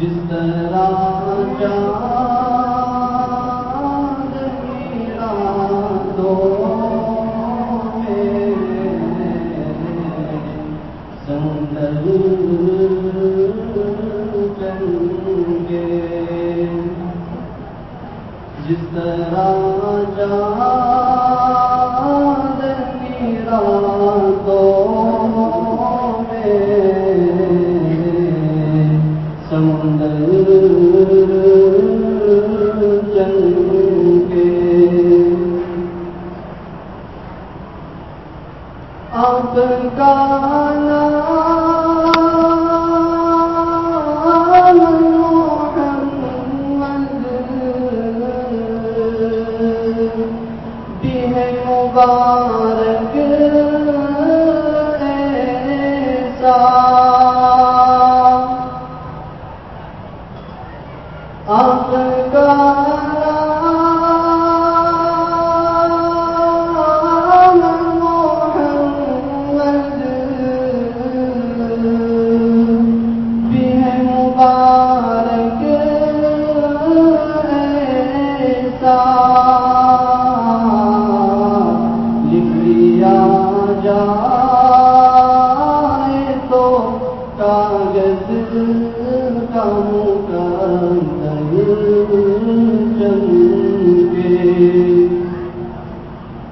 جس طرح گانا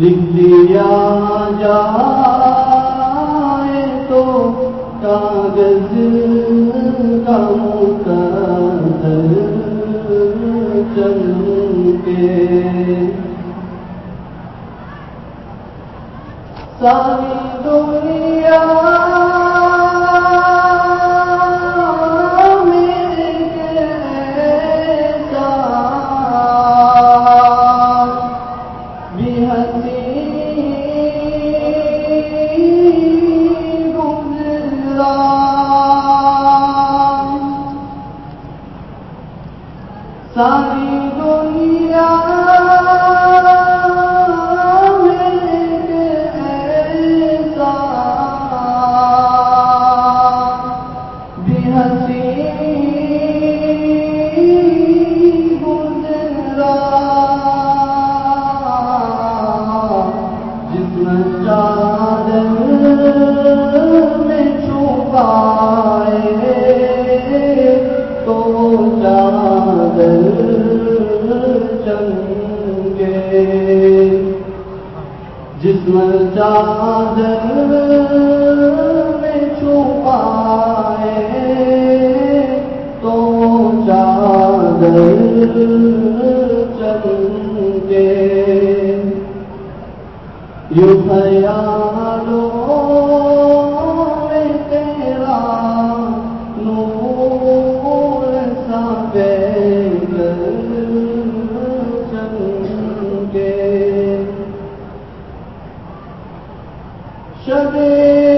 لکھ دیا جائے تو کاغذ کا ساری دنیا ساری دنیا چلے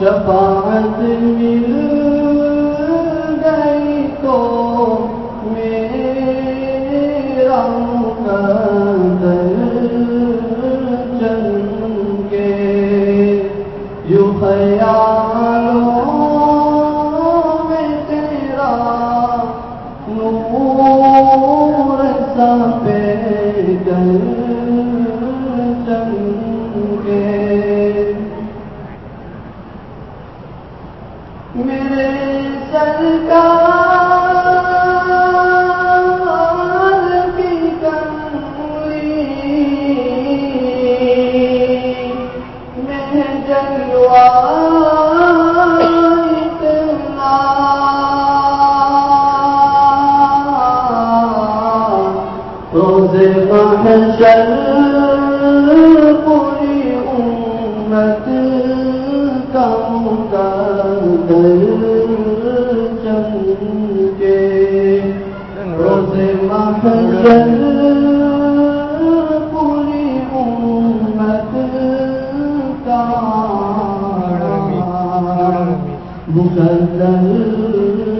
شفاعت مل گئی تو میرا محشر پوری امت کا مقدر چمکے روز محشر پوری امت کا مقدر